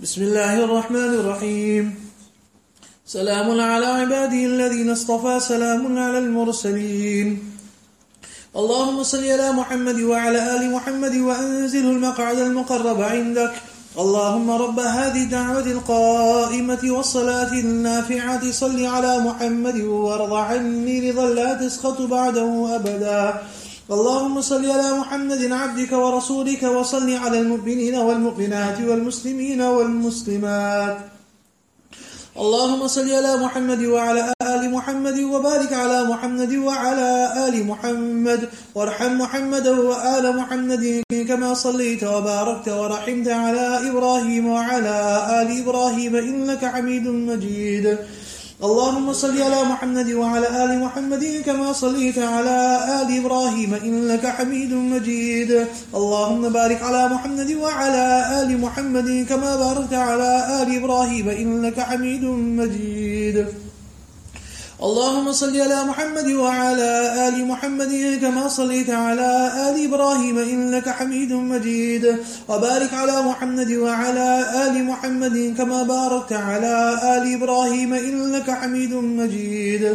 بسم الله الرحمن الرحيم. سلام على عباده الذين اصطفى سلام على المرسلين. اللهم صل على محمد وعلى آل محمد وأنزله المقعد المقرب عندك. اللهم رب هذه الدعوة القائمة والصلاة النافعة. صل على محمد وارض عني رضا لا تسخط بعده أبدا. اللهم صل على محمد عبدك ورسولك وصل على المؤمنين والمؤمنات والمسلمين والمسلمات. اللهم صل على محمد وعلى آل محمد وبارك على محمد وعلى آل محمد. وارحم محمدا وآل محمد كما صليت وباركت ورحمت على إبراهيم وعلى آل إبراهيم إنك حميد مجيد. اللهم صل على محمد وعلى آل محمد كما صليت على آل إبراهيم إنك حميد مجيد. اللهم بارك على محمد وعلى آل محمد كما باركت على آل إبراهيم إنك حميد مجيد. اللهم صل على محمد وعلى آل محمد كما صليت على آل إبراهيم إنك حميد مجيد. وبارك على محمد وعلى آل محمد كما باركت على آل إبراهيم إنك حميد مجيد.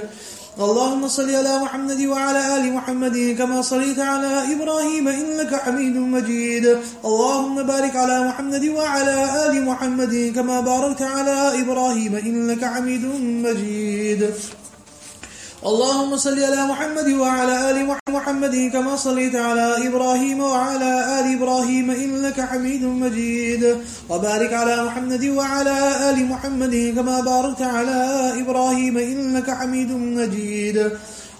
اللهم صل على محمد وعلى آل محمد كما صليت على إبراهيم إنك حميد مجيد. اللهم بارك على محمد وعلى آل محمد كما باركت على إبراهيم إنك حميد مجيد. اللهم صل على محمد وعلى آل محمد كما صليت على إبراهيم وعلى آل إبراهيم إنك حميد مجيد. وبارك على محمد وعلى آل محمد كما باركت على إبراهيم إنك حميد مجيد.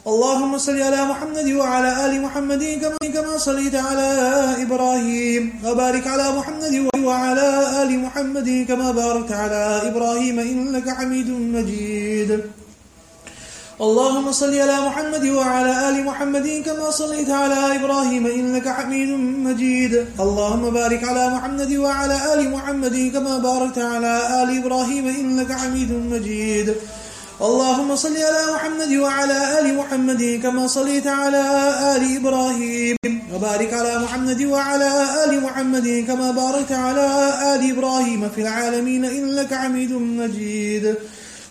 اللهم صل على محمد وعلى آل محمد كما كما صليت على إبراهيم. وبارك على محمد وعلى آل محمد كما باركت على إبراهيم إنك حميد مجيد. اللهم صل على محمد وعلى آل محمد كما صليت على إبراهيم إنك حميد مجيد. اللهم بارك على محمد وعلى آل محمد كما باركت على آل إبراهيم إنك حميد مجيد. اللهم صل على محمد وعلى آل محمد كما صليت على آل إبراهيم. وبارك على محمد وعلى آل محمد كما باركت على آل إبراهيم في العالمين إنك حميد مجيد.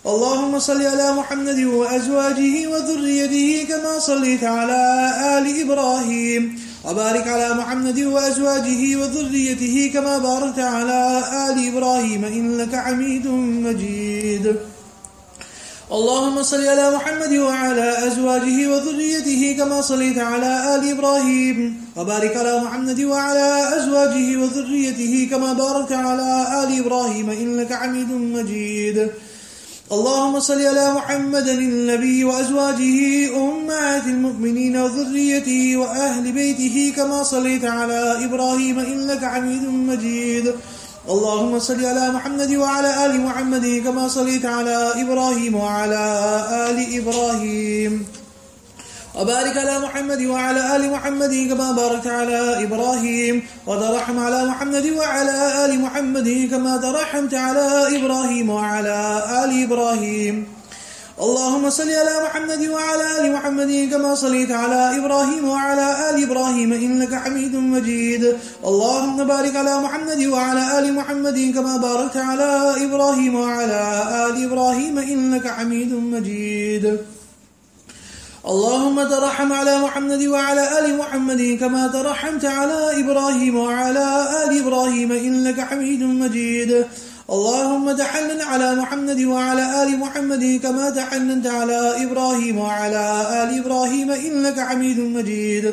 اللهم صل على محمد وأزواجه وذريته كما صليت على آل إبراهيم. وبارك على محمد وأزواجه وذريته كما باركت على آل إبراهيم إنك حميد مجيد. اللهم صل على محمد وعلى أزواجه وذريته كما صليت على آل إبراهيم. وبارك على محمد وعلى أزواجه وذريته كما باركت على آل إبراهيم إنك حميد مجيد. اللهم صل على محمد النبي وأزواجه أمهات المؤمنين وذريته وأهل بيته كما صليت على إبراهيم إنك حميد مجيد. اللهم صل على محمد وعلى آل محمد كما صليت على إبراهيم وعلى آل إبراهيم. وبارك على محمد وعلى آل محمد كما باركت على إبراهيم وترحم على محمد وعلى آل محمد كما ترحمت على إبراهيم وعلى آل إبراهيم. اللهم صل على محمد وعلى آل محمد كما صليت على إبراهيم وعلى آل إبراهيم إنك حميد مجيد. اللهم بارك على محمد وعلى آل محمد كما باركت على إبراهيم وعلى آل إبراهيم إنك حميد مجيد. اللهم ترحم على محمد وعلى آل محمد كما ترحمت على إبراهيم وعلى آل إبراهيم إنك حميد مجيد. اللهم تحنن على محمد وعلى آل محمد كما تحننت على إبراهيم وعلى آل إبراهيم إنك حميد مجيد.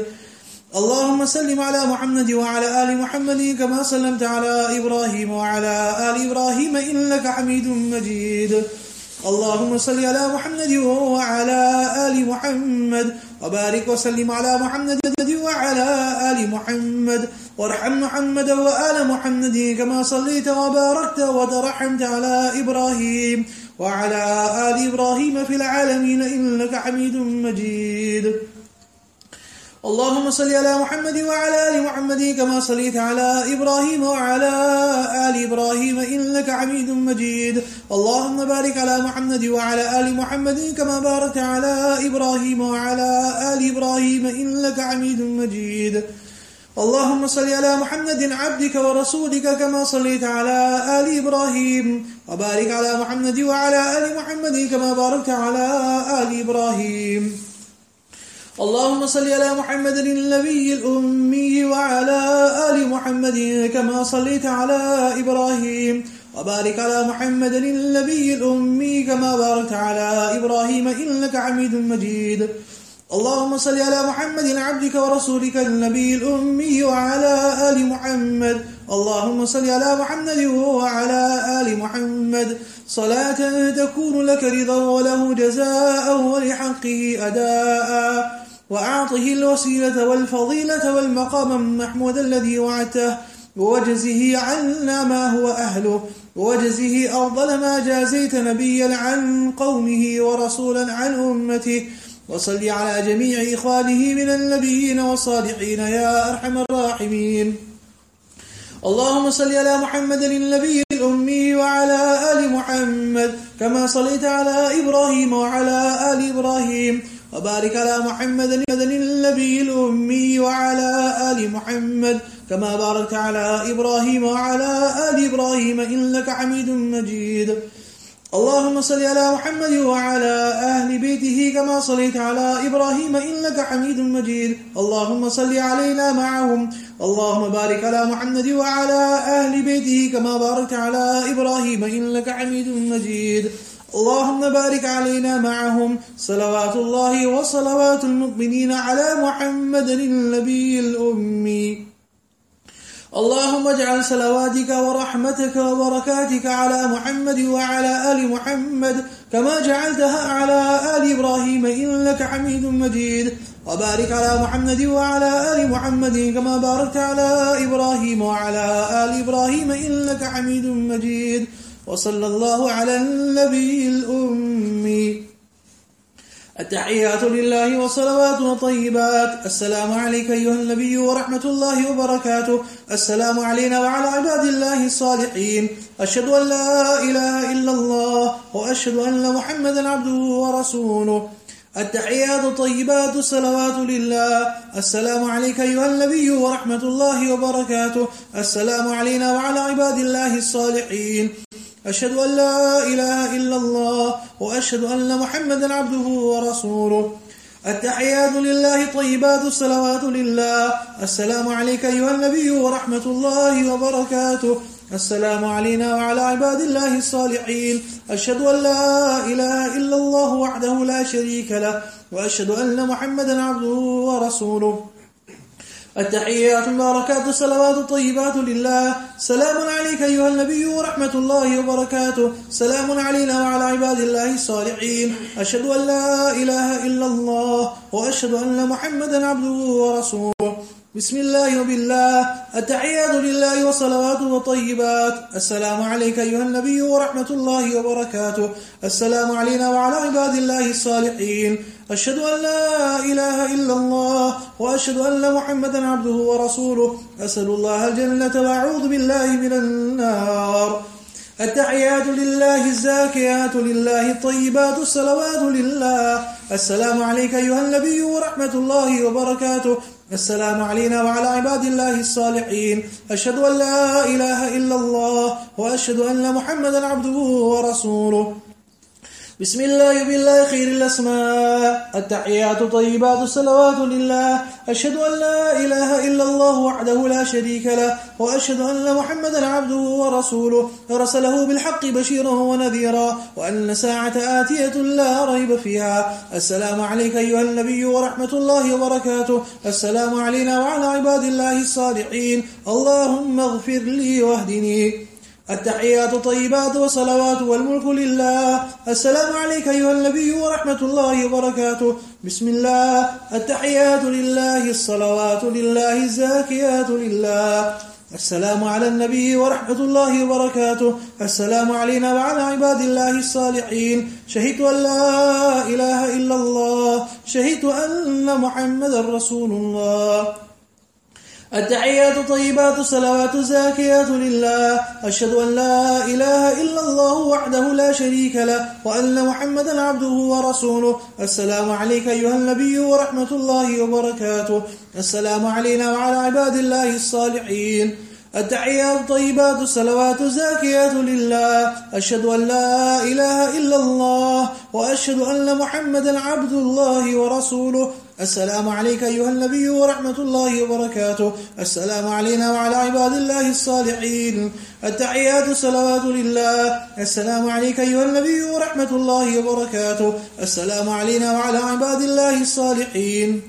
اللهم سلم على محمد وعلى آل محمد كما سلمت على إبراهيم وعلى آل إبراهيم إنك حميد مجيد. اللهم صل على محمد وعلى آل محمد وبارك وسلم على محمد وعلى آل محمد. وارحم محمد وآل محمد كما صليت وباركت وترحمت على إبراهيم وعلى آل إبراهيم في العالمين إنك حميد مجيد. اللهم صل على محمد وعلى آل محمد كما صليت على إبراهيم وعلى آل إبراهيم إنك حميد مجيد. اللهم بارك على محمد وعلى آل محمد كما باركت على إبراهيم وعلى آل إبراهيم إنك حميد مجيد. اللهم صل على محمد عبدك ورسولك كما صليت على آل إبراهيم. وبارك على محمد وعلى آل محمد كما باركت على آل إبراهيم. اللهم صل على محمد النبي الأمي وعلى آل محمد كما صليت على إبراهيم وبارك على محمد النبي الأمي كما باركت على إبراهيم إنك حميد مجيد. اللهم صل على محمد عبدك ورسولك النبي الأمي وعلى آل محمد. اللهم صل على محمد وعلى آل محمد. صلاة تكون لك رضا وله جزاء ولحقه أداء. وأعطه الوسيلة والفضيلة والمقام المحمود الذي وعدته ووجزه عنا ما هو أهله ووجزه أفضل ما جازيت نبيا عن قومه ورسولا عن أمته. وصل على جميع إخوانه من النبيين والصالحين يا أرحم الراحمين. اللهم صل على محمد النبي الأمي وعلى آل محمد كما صليت على إبراهيم وعلى آل إبراهيم. وبارك على محمد النبي الأمي وعلى آل محمد كما باركت على إبراهيم وعلى آل إبراهيم إنك حميد مجيد. اللهم صل على محمد وعلى أهل بيته كما صليت على إبراهيم إنك حميد مجيد. اللهم صل علينا معهم. اللهم بارك على محمد وعلى أهل بيته كما باركت على إبراهيم إنك حميد مجيد. اللهم بارك علينا معهم صلوات الله وصلوات المؤمنين على محمد النبي الأمي. اللهم اجعل صلواتك ورحمتك وبركاتك على محمد وعلى آل محمد كما جعلتها على آل إبراهيم إنك حميد مجيد. وبارك على محمد وعلى آل محمد كما باركت على إبراهيم وعلى آل إبراهيم إنك حميد مجيد. وصلى الله على النبي الأمي. التحيات لله والصلوات والطيبات السلام عليك أيها النبي ورحمة الله وبركاته. السلام علينا وعلى عباد الله الصالحين. أشهد أن لا إله إلا الله وأشهد أن محمدا عبده ورسوله. التحيات الطيبات الصلوات لله. السلام عليك أيها النبي ورحمة الله وبركاته. السلام علينا وعلى عباد الله الصالحين. أشهد أن لا إله إلا الله وأشهد أن محمدا عبده ورسوله. التحيات لله طيبات الصلوات لله. السلام عليك أيها النبي ورحمة الله وبركاته. السلام علينا وعلى عباد الله الصالحين. أشهد أن لا إله إلا الله وحده لا شريك له. وأشهد أن محمدا عبده ورسوله. التحيات المباركات الصلوات الطيبات لله. سلام عليك أيها النبي ورحمة الله وبركاته. سلام علينا وعلى عباد الله الصالحين. أشهد أن لا إله إلا الله وأشهد أن محمدا عبده ورسوله. بسم الله وبالله. التحيات لله وصلوات وطيبات. السلام عليك أيها النبي ورحمة الله وبركاته. السلام علينا وعلى عباد الله الصالحين. أشهد أن لا إله إلا الله وأشهد أن محمدا عبده ورسوله. أسأل الله الجنة. وأعوذ بالله من النار. التحيات لله الزاكيات لله الطيبات الصلوات لله. السلام عليك أيها النبي ورحمة الله وبركاته. السلام علينا وعلى عباد الله الصالحين. أشهد أن لا إله إلا الله وأشهد أن محمدا عبده ورسوله. بسم الله بالله خير الأسماء. التحيات طيبات الصلوات لله. أشهد أن لا إله إلا الله وحده لا شريك له وأشهد أن محمدا عبده ورسوله. أرسله بالحق بشيرا ونذيرا وأن ساعة آتية لا ريب فيها. السلام عليك أيها النبي ورحمة الله وبركاته. السلام علينا وعلى عباد الله الصالحين. اللهم اغفر لي واهدني. التحيات طيبات وصلوات والملك لله. السلام عليك أيها النبي ورحمة الله وبركاته. بسم الله. التحيات لله الصلوات لله الزاكيات لله. السلام على النبي ورحمة الله وبركاته. السلام علينا وعلى عباد الله الصالحين. شهدت أن لا إله إلا الله. شهدت أن محمد رسول الله. التحيات طيبات الصلوات الزاكيات لله. أشهد أن لا إله إلا الله وحده لا شريك له وأن محمدا عبده ورسوله. السلام عليك أيها النبي ورحمة الله وبركاته. السلام علينا وعلى عباد الله الصالحين. التحيات الطيبات الصلوات الزاكيات لله. أشهد أن لا إله إلا الله وأشهد أن محمدا عبد الله ورسوله. السلام عليك أيها النبي ورحمة الله وبركاته. السلام علينا وعلى عباد الله الصالحين. التحيات الصلوات لله. السلام عليك أيها النبي ورحمة الله وبركاته. السلام علينا وعلى عباد الله الصالحين.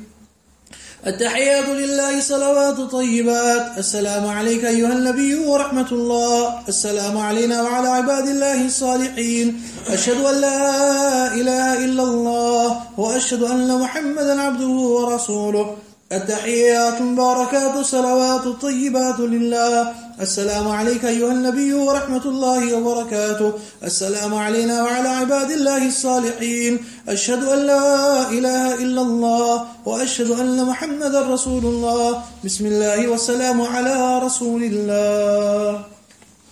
التحيات لله صلوات طيبات. السلام عليك أيها النبي ورحمة الله. السلام علينا وعلى عباد الله الصالحين. أشهد أن لا إله إلا الله وأشهد أن محمدا عبده ورسوله. التحيات المباركات الصلوات الطيبات لله. السلام عليك أيها النبي ورحمة الله وبركاته. السلام علينا وعلى عباد الله الصالحين. أشهد أن لا إله إلا الله وأشهد أن محمد رسول الله. بسم الله والسلام على رسول الله.